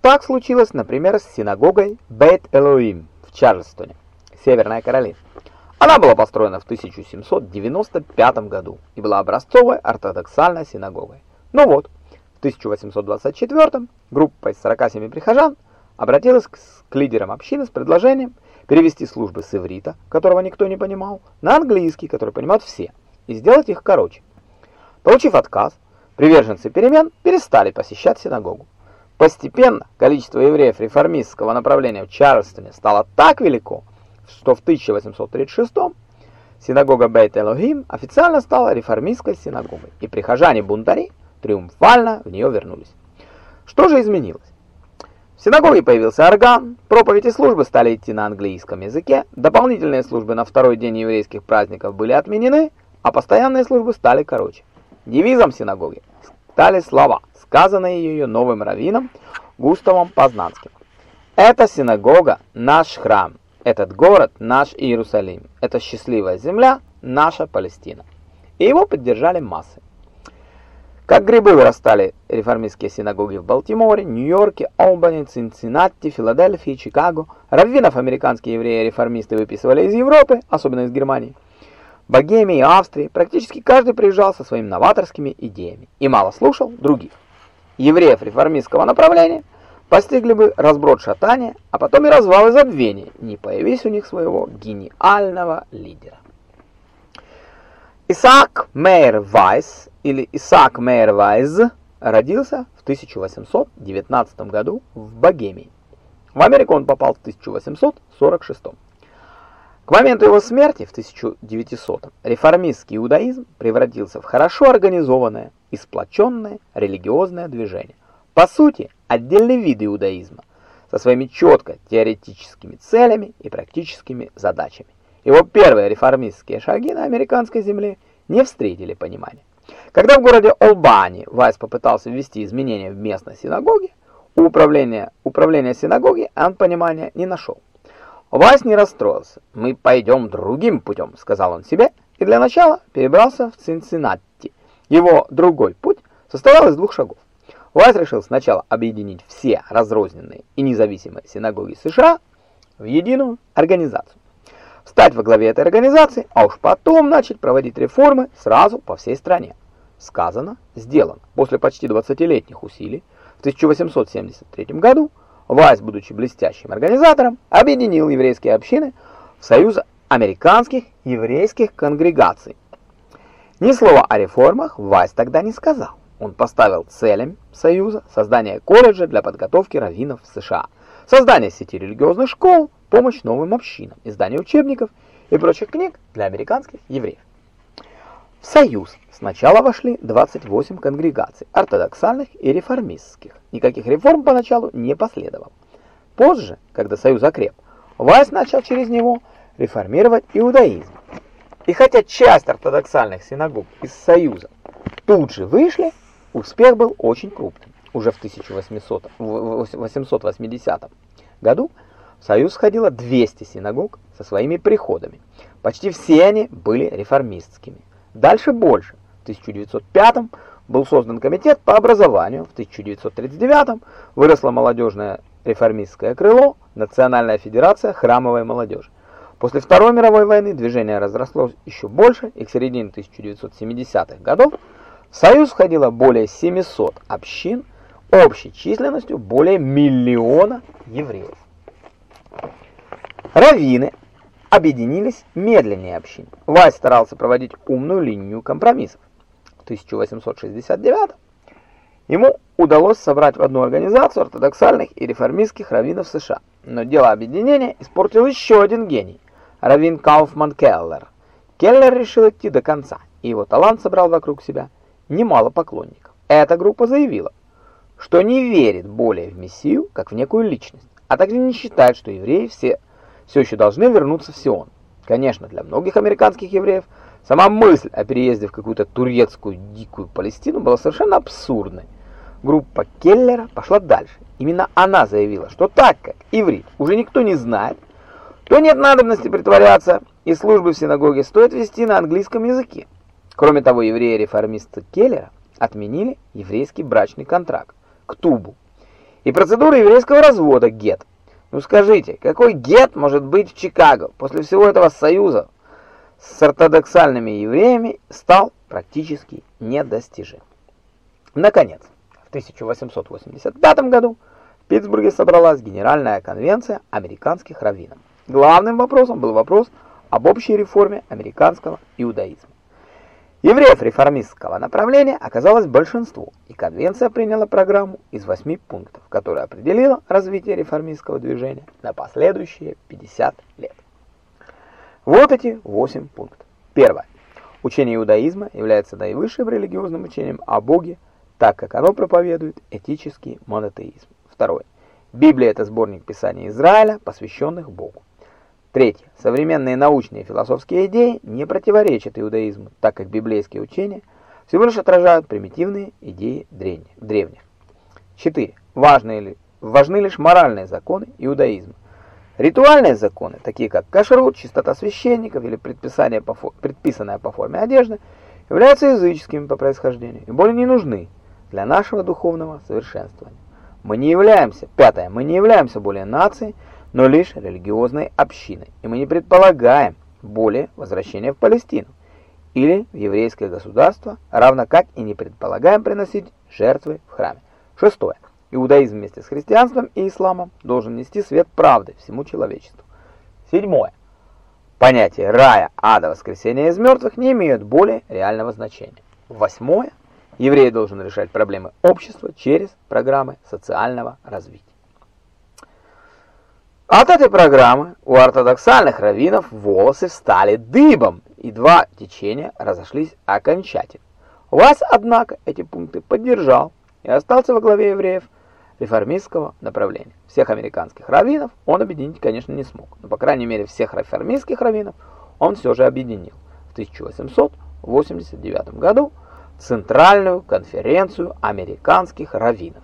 Так случилось, например, с синагогой Бейт-Элоим в Чарльстоне, Северная Каролина. Она была построена в 1795 году и была образцовой ортодоксальной синагогой. Но ну вот, в 1824 группа из 47 прихожан обратилась к, к лидерам общины с предложением перевести службы с иврита, которого никто не понимал, на английский, который понимают все, и сделать их короче. Получив отказ, приверженцы перемен перестали посещать синагогу. Постепенно количество евреев реформистского направления в Чарльстоне стало так велико, что в 1836 синагога Бейт-Элохим официально стала реформистской синагогой, и прихожане-бунтари триумфально в нее вернулись. Что же изменилось? В синагоге появился орган, проповедь и службы стали идти на английском языке, дополнительные службы на второй день еврейских праздников были отменены, а постоянные службы стали короче. Девизом синагоги стали слова, сказанные ее новым раввином Густавом Познанским. «Эта синагога – наш храм, этот город – наш Иерусалим, эта счастливая земля – наша Палестина». И его поддержали массы. Как грибы вырастали реформистские синагоги в Балтиморе, Нью-Йорке, Олбани, Цинциннати, Филадельфии, Чикаго. Раввинов американские евреи-реформисты выписывали из Европы, особенно из Германии. Богемии и Австрии практически каждый приезжал со своими новаторскими идеями и мало слушал других. Евреев реформистского направления постигли бы разброд шатания, а потом и развал и забвение, не появись у них своего гениального лидера. Исаак Мейер Вайс или Исаак Мейер Вайз родился в 1819 году в Богемии. В Америку он попал в 1846. К моменту его смерти в 1900 реформистский иудаизм превратился в хорошо организованное и сплоченное религиозное движение. По сути, отдельный вид иудаизма со своими четко теоретическими целями и практическими задачами. Его первые реформистские шаги на американской земле не встретили понимания. Когда в городе Олбани Вайс попытался ввести изменения в местной синагоге, у управления, управления синагоги он понимания не нашел. Вайс не расстроился. «Мы пойдем другим путем», — сказал он себе, и для начала перебрался в Цинциннати. Его другой путь состоял из двух шагов. Вайс решил сначала объединить все разрозненные и независимые синагоги США в единую организацию стать во главе этой организации, а уж потом начать проводить реформы сразу по всей стране. Сказано, сделано. После почти 20-летних усилий в 1873 году Вайс, будучи блестящим организатором, объединил еврейские общины в Союз американских еврейских конгрегаций. Ни слова о реформах Вайс тогда не сказал. Он поставил целям Союза создание колледжа для подготовки раввинов в США, создание сети религиозных школ, помощь новым общинам, издание учебников и прочих книг для американских евреев. В Союз сначала вошли 28 конгрегаций, ортодоксальных и реформистских. Никаких реформ поначалу не последовало. Позже, когда Союз окреп, Вайс начал через него реформировать иудаизм. И хотя часть ортодоксальных синагог из Союза тут же вышли, успех был очень крупным. Уже в 1880 году в Союз входило 200 синагог со своими приходами. Почти все они были реформистскими. Дальше больше. В 1905 был создан комитет по образованию, в 1939 выросло молодежное реформистское крыло, Национальная федерация храмовой молодежи. После Второй мировой войны движение разрослось еще больше, и к середине 1970-х годов в Союз входило более 700 общин общей численностью более миллиона евреев. Раввины объединились медленнее общин. Вайс старался проводить умную линию компромиссов. В 1869 ему удалось собрать в одну организацию ортодоксальных и реформистских раввинов США. Но дело объединения испортил еще один гений – раввин Кауфман Келлер. Келлер решил идти до конца, и его талант собрал вокруг себя немало поклонников. Эта группа заявила, что не верит более в Мессию, как в некую личность, а также не считает, что евреи все все еще должны вернуться в Сион. Конечно, для многих американских евреев сама мысль о переезде в какую-то турецкую дикую Палестину была совершенно абсурдной. Группа Келлера пошла дальше. Именно она заявила, что так как иврит уже никто не знает, то нет надобности притворяться, и службы в синагоге стоит вести на английском языке. Кроме того, евреи-реформисты Келлера отменили еврейский брачный контракт к Тубу и процедуры еврейского развода гет. Ну скажите, какой гет может быть в Чикаго после всего этого союза с ортодоксальными евреями стал практически недостижим? Наконец, в 1885 году в Питтсбурге собралась Генеральная конвенция американских раввинов. Главным вопросом был вопрос об общей реформе американского иудаизма. Евреев реформистского направления оказалось большинство, и конвенция приняла программу из восьми пунктов, которая определила развитие реформистского движения на последующие 50 лет. Вот эти восемь пунктов. Первое. Учение иудаизма является наивысшим религиозным учением о Боге, так как оно проповедует этический монотеизм. Второе. Библия – это сборник писаний Израиля, посвященных Богу. Третье. Современные научные и философские идеи не противоречат иудаизму, так как библейские учения всего лишь отражают примитивные идеи древних. Четыре. Важны, ли, важны лишь моральные законы иудаизма. Ритуальные законы, такие как кашрут, чистота священников или предписание по, предписанная по форме одежды, являются языческими по происхождению и более не нужны для нашего духовного совершенствования. Мы не являемся, пятое, мы не являемся более нацией, но лишь религиозной общиной, и мы не предполагаем более возвращения в Палестину или в еврейское государство, равно как и не предполагаем приносить жертвы в храме. Шестое. Иудаизм вместе с христианством и исламом должен нести свет правды всему человечеству. Седьмое. Понятие рая, ада, воскресения из мертвых не имеют более реального значения. Восьмое. Еврей должен решать проблемы общества через программы социального развития. От этой программы у ортодоксальных раввинов волосы встали дыбом, и два течения разошлись окончательно. Вас, однако, эти пункты поддержал и остался во главе евреев реформистского направления. Всех американских раввинов он объединить, конечно, не смог, но, по крайней мере, всех реформистских раввинов он все же объединил в 1889 году Центральную конференцию американских раввинов.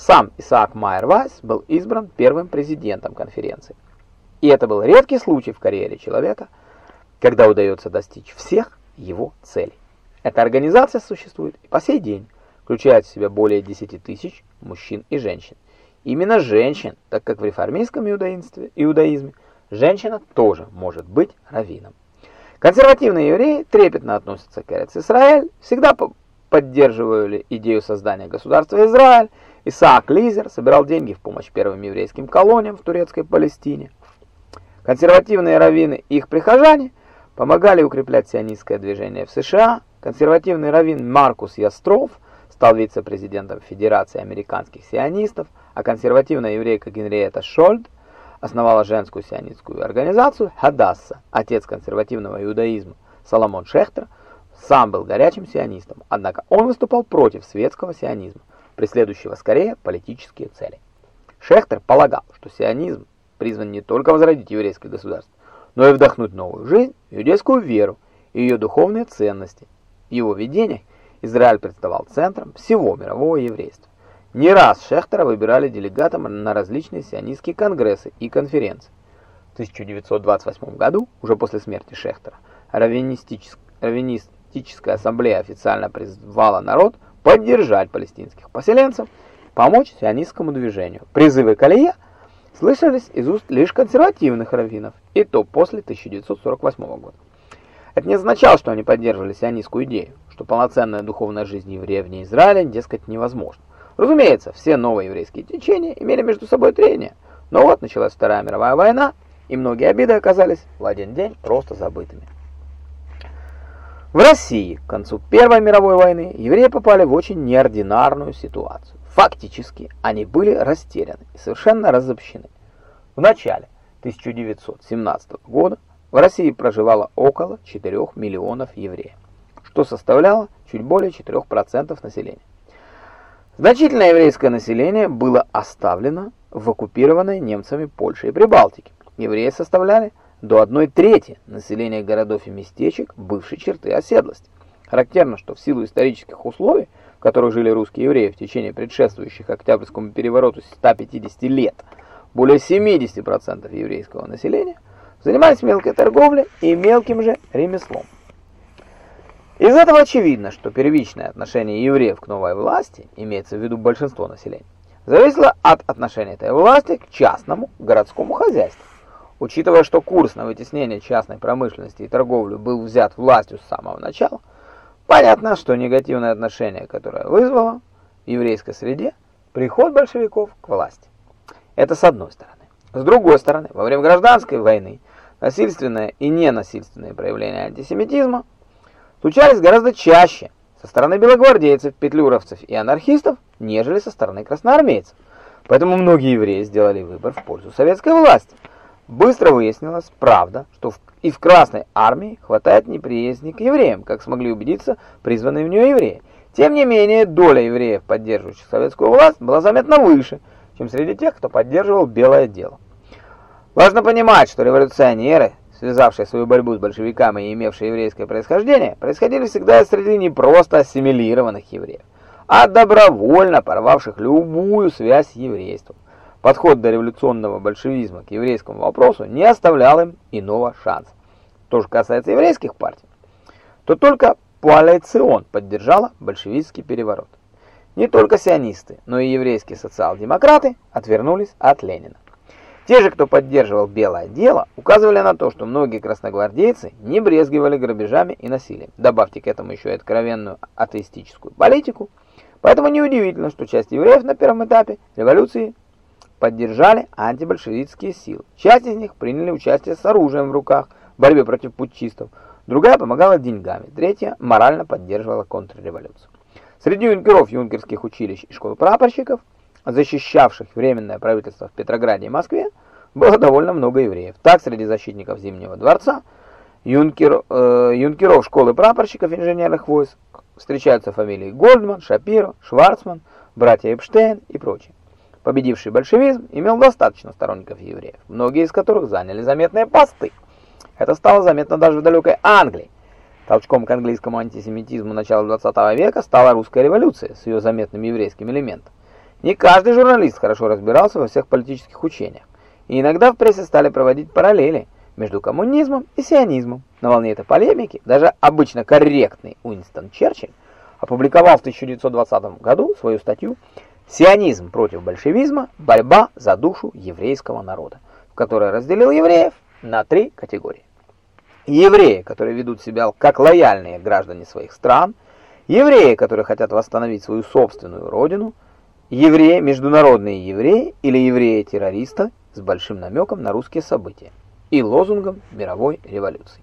Сам Исаак Майер Вайс был избран первым президентом конференции. И это был редкий случай в карьере человека, когда удается достичь всех его целей. Эта организация существует и по сей день, включает в себя более 10 тысяч мужчин и женщин. Именно женщин, так как в реформистском иудаизме, иудаизме женщина тоже может быть раввином. Консервативные евреи трепетно относятся к Эрец-Исраэль, всегда поддерживали идею создания государства Израиль Исаак Лизер собирал деньги в помощь первым еврейским колониям в турецкой Палестине. Консервативные раввины и их прихожане помогали укреплять сионистское движение в США. Консервативный раввин Маркус Ястров стал вице-президентом Федерации американских сионистов, а консервативная еврейка Генриетта Шольд основала женскую сионистскую организацию Хадасса. Отец консервативного иудаизма Соломон Шехтер сам был горячим сионистом, однако он выступал против светского сионизма преследующего скорее политические цели. Шехтер полагал, что сионизм призван не только возродить еврейское государство, но и вдохнуть новую жизнь иудейскую веру и ее духовные ценности. В его видениях Израиль представал центром всего мирового еврейства. Не раз Шехтера выбирали делегатом на различные сионистские конгрессы и конференции. В 1928 году, уже после смерти Шехтера, Раввинистическая ассамблея официально призвала народ поддержать палестинских поселенцев, помочь сионистскому движению. Призывы к алие слышались из уст лишь консервативных раввинов, и то после 1948 года. Это не означало, что они поддерживали сионистскую идею, что полноценная духовная жизнь евреев вне Израиля, дескать, невозможна. Разумеется, все новые еврейские течения имели между собой трения, но вот началась Вторая мировая война, и многие обиды оказались в один день просто забытыми. В России к концу Первой мировой войны евреи попали в очень неординарную ситуацию. Фактически они были растеряны и совершенно разобщены. В начале 1917 года в России проживало около 4 миллионов евреев, что составляло чуть более 4% населения. Значительное еврейское население было оставлено в оккупированной немцами Польше и Прибалтике. Евреи составляли до одной трети населения городов и местечек бывшей черты оседлости. Характерно, что в силу исторических условий, в которых жили русские евреи в течение предшествующих Октябрьскому перевороту 150 лет, более 70% еврейского населения занимались мелкой торговлей и мелким же ремеслом. Из этого очевидно, что первичное отношение евреев к новой власти, имеется в виду большинство населения, зависело от отношения этой власти к частному городскому хозяйству. Учитывая, что курс на вытеснение частной промышленности и торговлю был взят властью с самого начала, понятно, что негативное отношение, которое вызвало в еврейской среде приход большевиков к власти. Это с одной стороны. С другой стороны, во время гражданской войны насильственное и ненасильственные проявления антисемитизма случались гораздо чаще со стороны белогвардейцев, петлюровцев и анархистов, нежели со стороны красноармейцев. Поэтому многие евреи сделали выбор в пользу советской власти. Быстро выяснилось, правда, что и в Красной армии хватает неприязней к евреям, как смогли убедиться призванные в нее евреи. Тем не менее, доля евреев, поддерживающих советскую власть, была заметно выше, чем среди тех, кто поддерживал белое дело. Важно понимать, что революционеры, связавшие свою борьбу с большевиками и имевшие еврейское происхождение, происходили всегда среди не просто ассимилированных евреев, а добровольно порвавших любую связь с еврейством. Подход до революционного большевизма к еврейскому вопросу не оставлял им иного шанса. Что же касается еврейских партий, то только Коалицион поддержала большевистский переворот. Не только сионисты, но и еврейские социал-демократы отвернулись от Ленина. Те же, кто поддерживал белое дело, указывали на то, что многие красногвардейцы не брезгивали грабежами и насилием. Добавьте к этому еще и откровенную атеистическую политику. Поэтому неудивительно, что часть евреев на первом этапе революции поддержали антибольшевистские силы. Часть из них приняли участие с оружием в руках в борьбе против путчистов, Другая помогала деньгами, третья морально поддерживала контрреволюцию. Среди юнкеров юнкерских училищ и школ прапорщиков, защищавших временное правительство в Петрограде и Москве, было довольно много евреев. Так, среди защитников Зимнего дворца, юнкер, э, юнкеров школы прапорщиков инженерных войск встречаются фамилии Гольдман, Шапиро, Шварцман, братья Эпштейн и прочие. Победивший большевизм имел достаточно сторонников евреев, многие из которых заняли заметные посты. Это стало заметно даже в далекой Англии. Толчком к английскому антисемитизму начала 20 века стала русская революция с ее заметным еврейским элементом. Не каждый журналист хорошо разбирался во всех политических учениях, и иногда в прессе стали проводить параллели между коммунизмом и сионизмом. На волне этой полемики даже обычно корректный Уинстон Черчилль опубликовал в 1920 году свою статью «Сионизм против большевизма. Борьба за душу еврейского народа», в которой разделил евреев на три категории евреи, которые ведут себя как лояльные граждане своих стран, евреи, которые хотят восстановить свою собственную родину, евреи, международные евреи или евреи-террористы с большим намеком на русские события и лозунгом мировой революции.